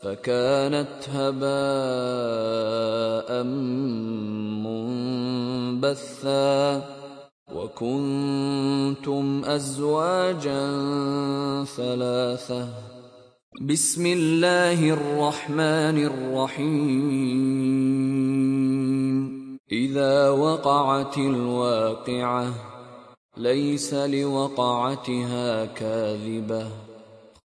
فكانت هباء منبثا وكنتم أزواجا ثلاثة. بسم الله الرحمن الرحيم. إذا وقعت الواقعة ليس لوقعتها كاذبة.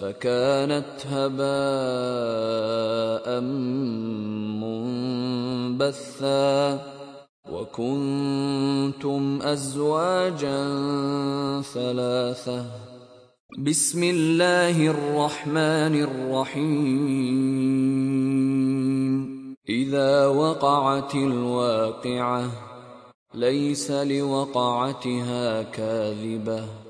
فكانت هباء منبثا وكنتم أزواجا ثلاثة. بسم الله الرحمن الرحيم. إذا وقعت الواقعة ليس لوقعتها كاذبة.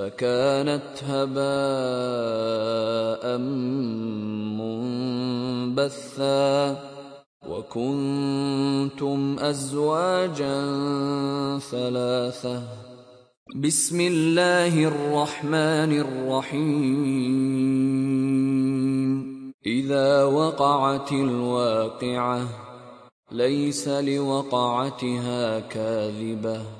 فكانت هباء منبثا وكنتم أزواجا ثلاثة. بسم الله الرحمن الرحيم. إذا وقعت الواقعة ليس لوقعتها كاذبة.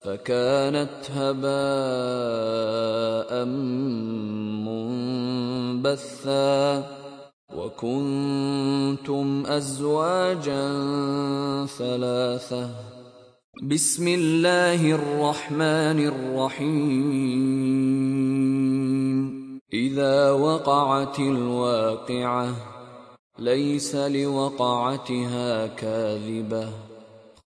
فكانت هباء منبثا وكنتم أزواجا ثلاثة. بسم الله الرحمن الرحيم. إذا وقعت الواقعة ليس لوقعتها كاذبة.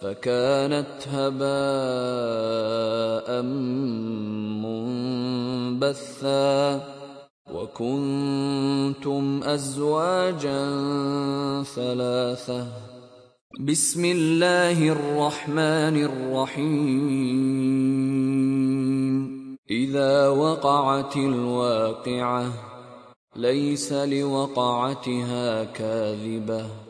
فكانت هباء منبثا وكنتم أزواجا ثلاثة. بسم الله الرحمن الرحيم. إذا وقعت الواقعة ليس لوقعتها كاذبة.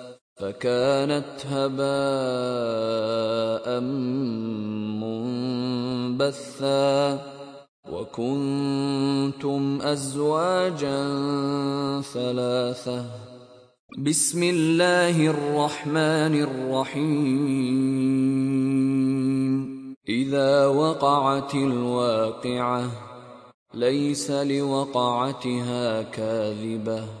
فكانت هباء منبثا وكنتم أزواجا ثلاثة. بسم الله الرحمن الرحيم. إذا وقعت الواقعة ليس لوقعتها كاذبة.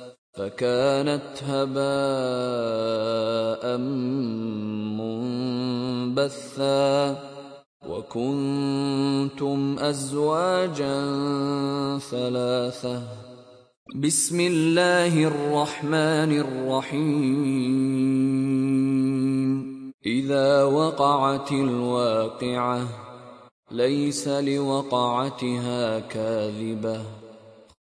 فكانت هباء منبثا وكنتم أزواجا ثلاثة. بسم الله الرحمن الرحيم. إذا وقعت الواقعة ليس لوقعتها كاذبة.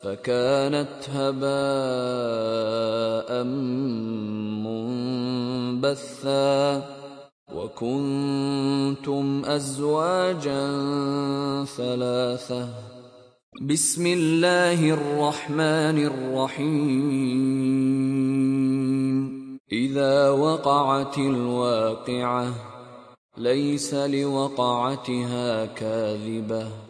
فكانت هباء منبثا وكنتم أزواجا ثلاثة. بسم الله الرحمن الرحيم. إذا وقعت الواقعة ليس لوقعتها كاذبة.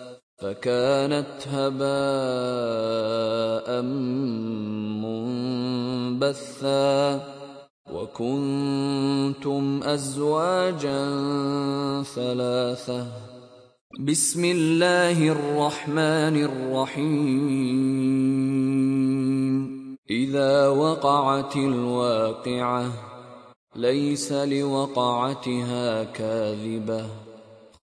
فكانت هباء منبثا وكنتم أزواجا ثلاثة. بسم الله الرحمن الرحيم. إذا وقعت الواقعة ليس لوقعتها كاذبة.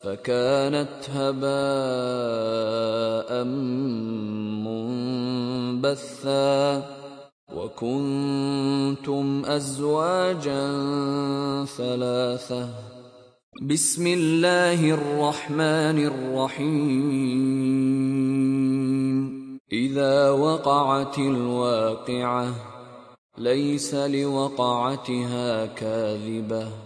فكانت هباء منبثا وكنتم أزواجا ثلاثة. بسم الله الرحمن الرحيم. إذا وقعت الواقعة ليس لوقعتها كاذبة.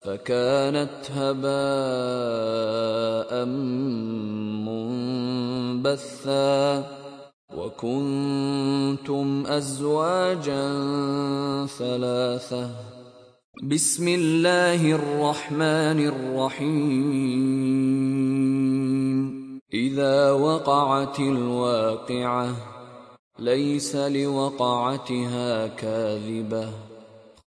فكانت هباء منبثا وكنتم أزواجا ثلاثة. بسم الله الرحمن الرحيم. إذا وقعت الواقعة ليس لوقعتها كاذبة.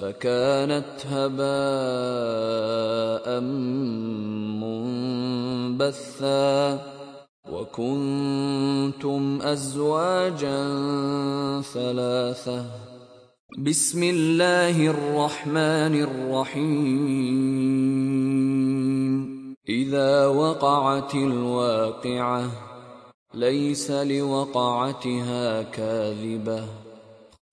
فكانت هباء منبثا وكنتم أزواجا ثلاثة. بسم الله الرحمن الرحيم. إذا وقعت الواقعة ليس لوقعتها كاذبة.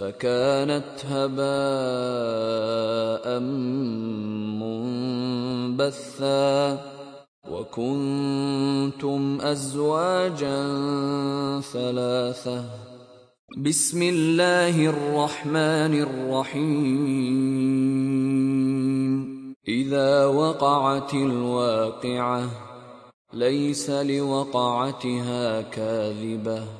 فكانت هباء منبثا وكنتم أزواجا ثلاثة. بسم الله الرحمن الرحيم. إذا وقعت الواقعة ليس لوقعتها كاذبة.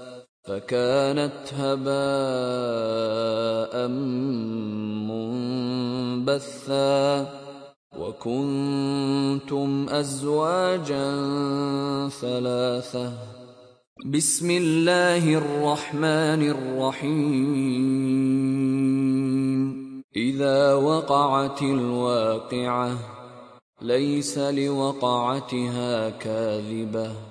فكانت هباء منبثا وكنتم أزواجا ثلاثة. بسم الله الرحمن الرحيم. إذا وقعت الواقعة ليس لوقعتها كاذبة.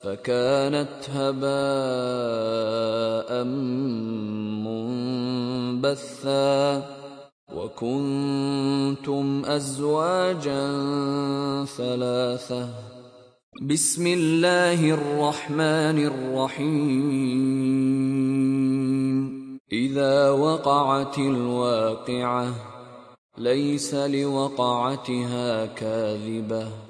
فكانت هباء منبثا وكنتم أزواجا ثلاثة. بسم الله الرحمن الرحيم. إذا وقعت الواقعة ليس لوقعتها كاذبة.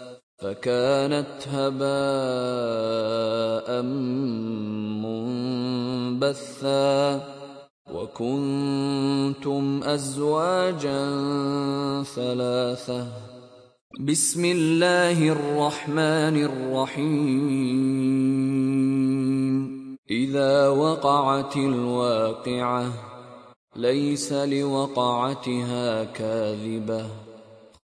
فكانت هباء منبثا وكنتم أزواجا ثلاثة. بسم الله الرحمن الرحيم. إذا وقعت الواقعة ليس لوقعتها كاذبة.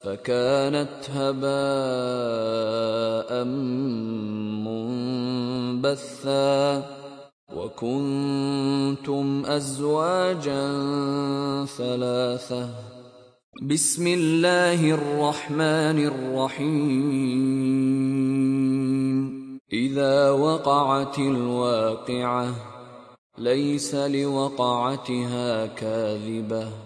فكانت هباء منبثا وكنتم أزواجا ثلاثة. بسم الله الرحمن الرحيم. إذا وقعت الواقعة ليس لوقعتها كاذبة.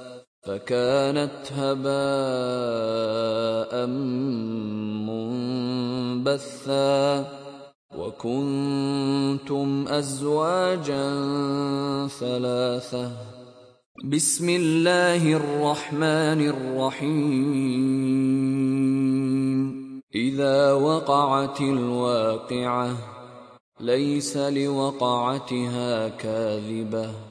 فكانت هباء منبثا وكنتم أزواجا ثلاثة. بسم الله الرحمن الرحيم. إذا وقعت الواقعة ليس لوقعتها كاذبة.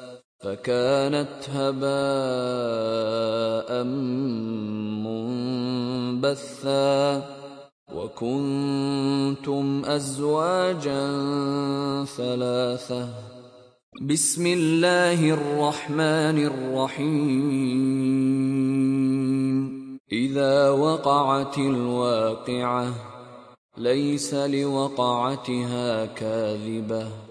فكانت هباء منبثا وكنتم أزواجا ثلاثة. بسم الله الرحمن الرحيم. إذا وقعت الواقعة ليس لوقعتها كاذبة.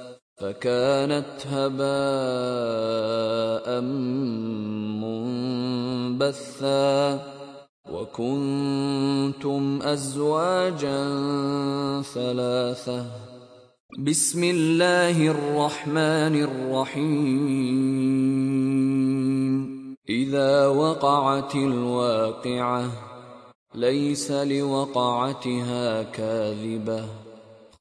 فكانت هباء منبثا وكنتم أزواجا ثلاثة. بسم الله الرحمن الرحيم. إذا وقعت الواقعة ليس لوقعتها كاذبة.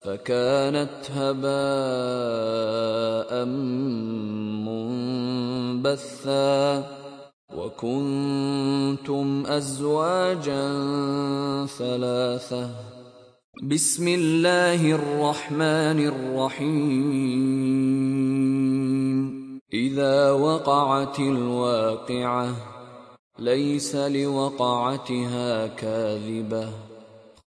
فكانت هباء منبثا وكنتم أزواجا ثلاثة. بسم الله الرحمن الرحيم. إذا وقعت الواقعة ليس لوقعتها كاذبة.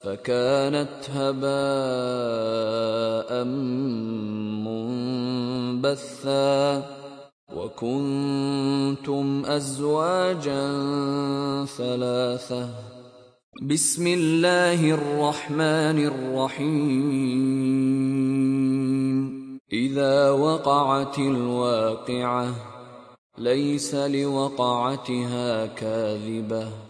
فكانت هباء منبثا وكنتم أزواجا ثلاثة. بسم الله الرحمن الرحيم. إذا وقعت الواقعة ليس لوقعتها كاذبة.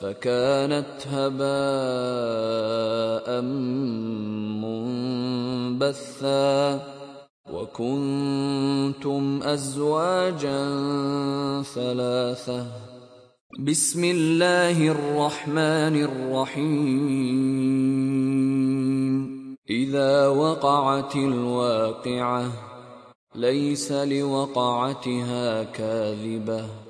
فكانت هباء منبثا وكنتم أزواجا ثلاثة. بسم الله الرحمن الرحيم. إذا وقعت الواقعة ليس لوقعتها كاذبة.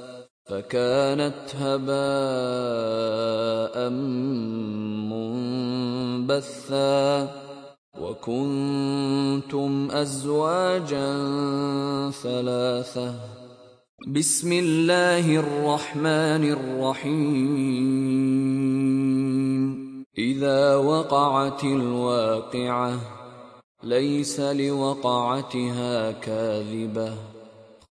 فكانت هباء منبثا وكنتم أزواجا ثلاثة. بسم الله الرحمن الرحيم. إذا وقعت الواقعة ليس لوقعتها كاذبة.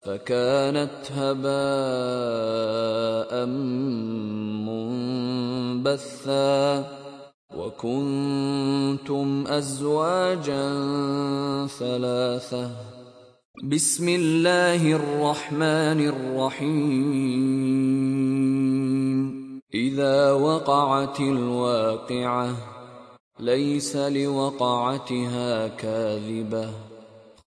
فكانت هباء منبثا وكنتم أزواجا ثلاثة. بسم الله الرحمن الرحيم. إذا وقعت الواقعة ليس لوقعتها كاذبة.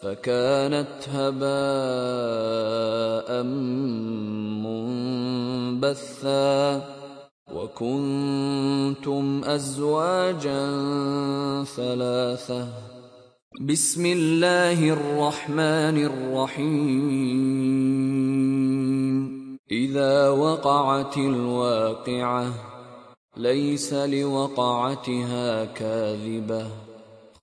فكانت هباء منبثا وكنتم أزواجا ثلاثة. بسم الله الرحمن الرحيم. إذا وقعت الواقعة ليس لوقعتها كاذبة.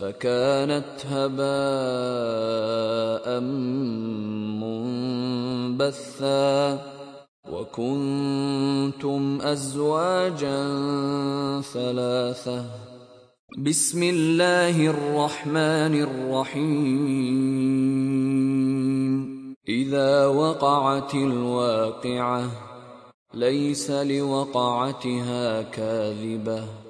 فكانت هباء منبثا وكنتم أزواجا ثلاثة. بسم الله الرحمن الرحيم. إذا وقعت الواقعة ليس لوقعتها كاذبة.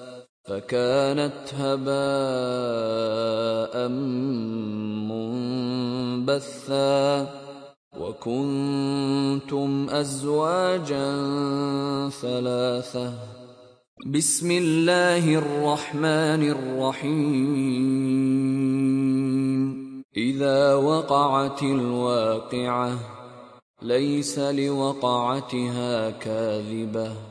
فكانت هباء منبثا وكنتم أزواجا ثلاثة. بسم الله الرحمن الرحيم. إذا وقعت الواقعة ليس لوقعتها كاذبة.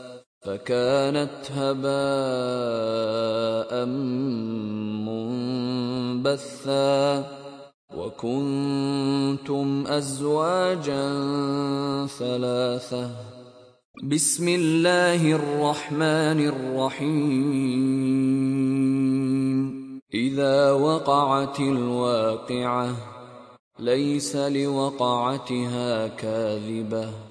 فكانت هباء منبثا وكنتم أزواجا ثلاثة. بسم الله الرحمن الرحيم. إذا وقعت الواقعة ليس لوقعتها كاذبة.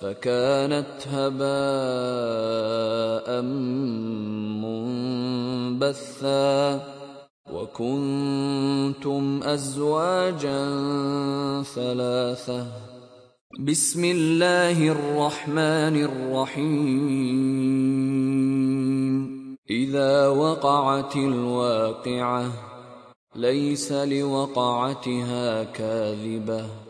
فكانت هباء منبثا وكنتم أزواجا ثلاثة. بسم الله الرحمن الرحيم. إذا وقعت الواقعة ليس لوقعتها كاذبة.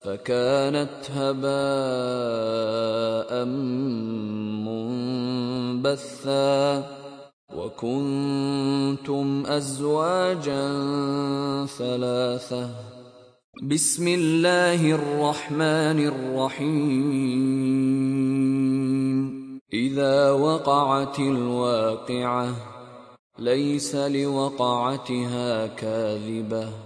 فكانت هباء منبثا وكنتم أزواجا ثلاثة. بسم الله الرحمن الرحيم. إذا وقعت الواقعة ليس لوقعتها كاذبة.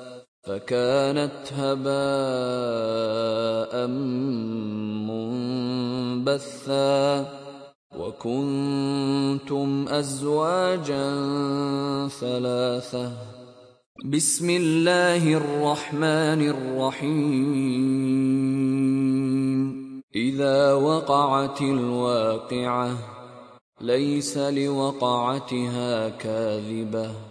فكانت هباء منبثا وكنتم أزواجا ثلاثة. بسم الله الرحمن الرحيم. إذا وقعت الواقعة ليس لوقعتها كاذبة.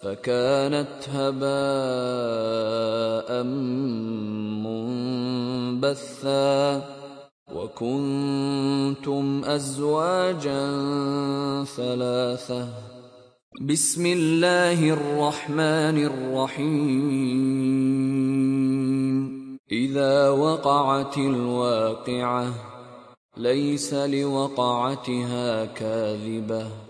فكانت هباء منبثا وكنتم أزواجا ثلاثة. بسم الله الرحمن الرحيم. إذا وقعت الواقعة ليس لوقعتها كاذبة.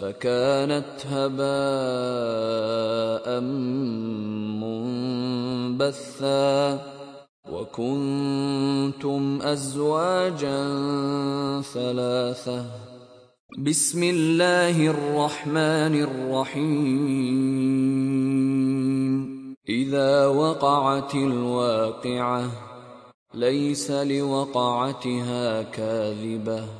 فكانت هباء منبثا وكنتم أزواجا ثلاثة. بسم الله الرحمن الرحيم. إذا وقعت الواقعة ليس لوقعتها كاذبة.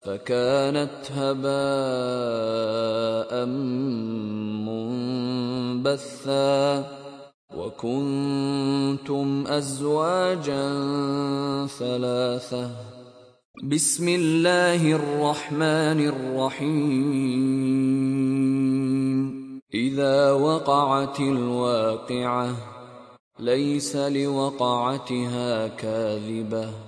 فكانت هباء منبثا وكنتم أزواجا ثلاثة. بسم الله الرحمن الرحيم. إذا وقعت الواقعة ليس لوقعتها كاذبة.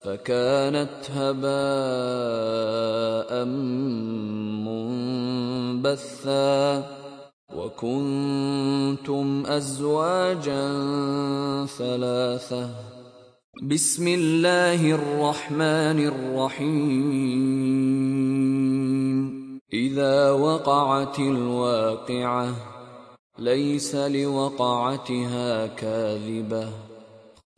فكانت هباء منبثا وكنتم أزواجا ثلاثة. بسم الله الرحمن الرحيم. إذا وقعت الواقعة ليس لوقعتها كاذبة.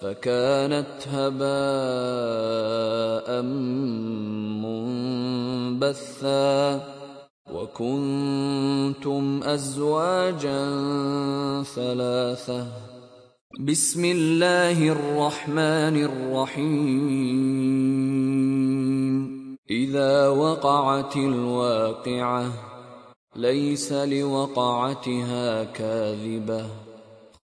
فكانت هباء منبثا وكنتم أزواجا ثلاثة. بسم الله الرحمن الرحيم. إذا وقعت الواقعة ليس لوقعتها كاذبة.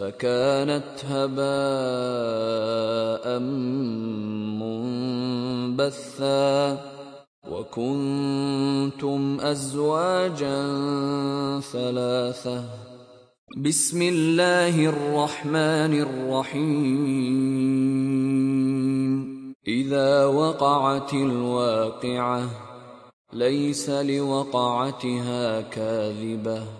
فكانت هباء منبثا وكنتم أزواجا ثلاثة. بسم الله الرحمن الرحيم. إذا وقعت الواقعة ليس لوقعتها كاذبة.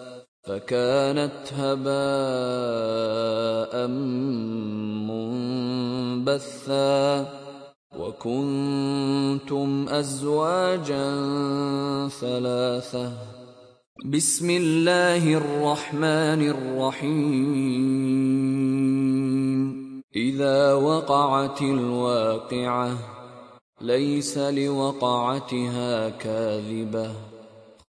فكانت هباء منبثا وكنتم أزواجا ثلاثة. بسم الله الرحمن الرحيم. إذا وقعت الواقعة ليس لوقعتها كاذبة.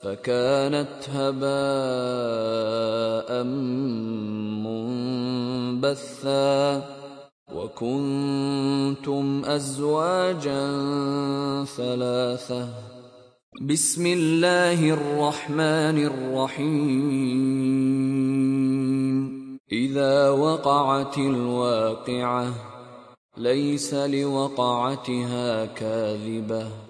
فكانت هباء منبثا وكنتم أزواجا ثلاثة. بسم الله الرحمن الرحيم. إذا وقعت الواقعة ليس لوقعتها كاذبة.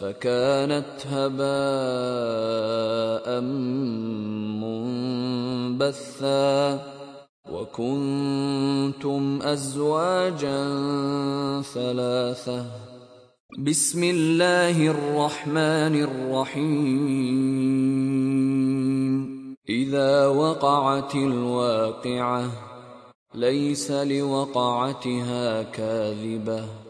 فكانت هباء منبثا وكنتم أزواجا ثلاثة. بسم الله الرحمن الرحيم. إذا وقعت الواقعة ليس لوقعتها كاذبة.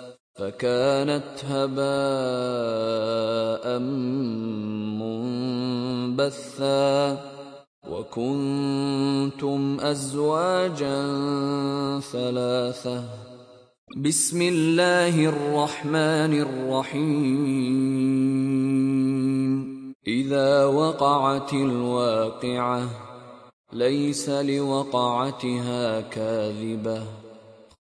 فكانت هباء منبثا وكنتم أزواجا ثلاثة. بسم الله الرحمن الرحيم. إذا وقعت الواقعة ليس لوقعتها كاذبة.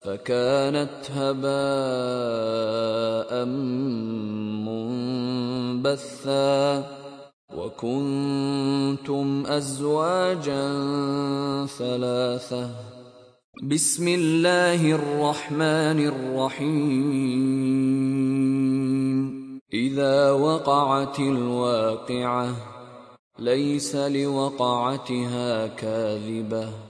فكانت هباء منبثا وكنتم أزواجا ثلاثة. بسم الله الرحمن الرحيم. إذا وقعت الواقعة ليس لوقعتها كاذبة.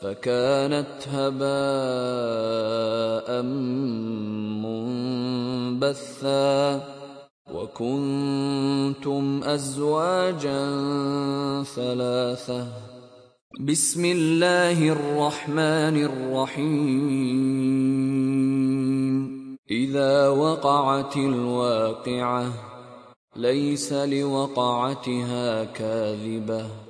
فكانت هباء منبثا وكنتم أزواجا ثلاثة. بسم الله الرحمن الرحيم. إذا وقعت الواقعة ليس لوقعتها كاذبة.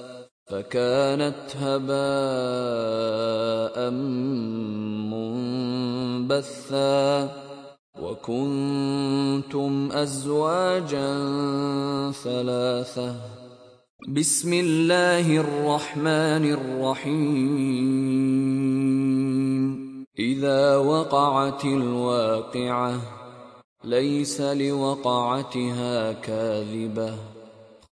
فكانت هباء منبثا وكنتم أزواجا ثلاثة. بسم الله الرحمن الرحيم. إذا وقعت الواقعة ليس لوقعتها كاذبة.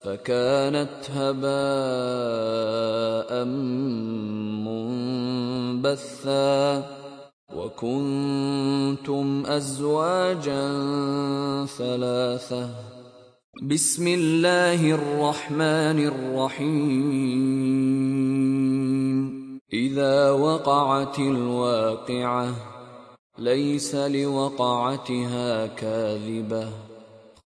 فكانت هباء منبثا وكنتم أزواجا ثلاثة. بسم الله الرحمن الرحيم. إذا وقعت الواقعة ليس لوقعتها كاذبة.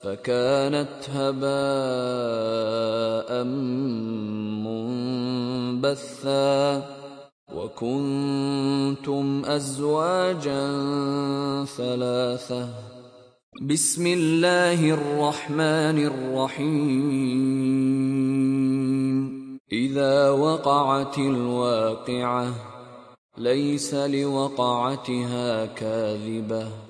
فكانت هباء منبثا وكنتم أزواجا ثلاثة. بسم الله الرحمن الرحيم. إذا وقعت الواقعة ليس لوقعتها كاذبة.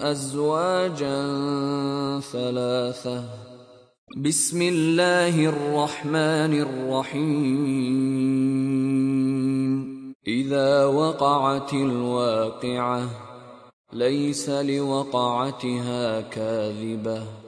أزواجا ثلاثة. بسم الله الرحمن الرحيم. إذا وقعت الواقعة ليس لوقعتها كاذبة.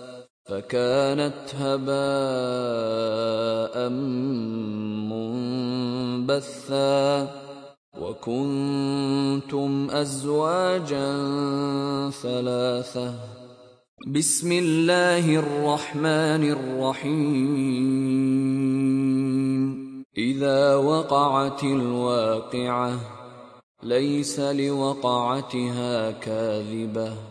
فكانت هباء منبثا وكنتم أزواجا ثلاثة. بسم الله الرحمن الرحيم. إذا وقعت الواقعة ليس لوقعتها كاذبة.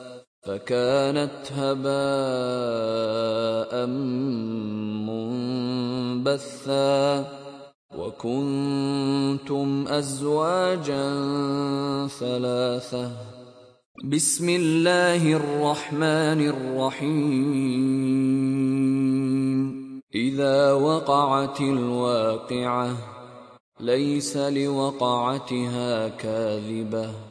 فكانت هباء منبثا وكنتم أزواجا ثلاثة. بسم الله الرحمن الرحيم. إذا وقعت الواقعة ليس لوقعتها كاذبة.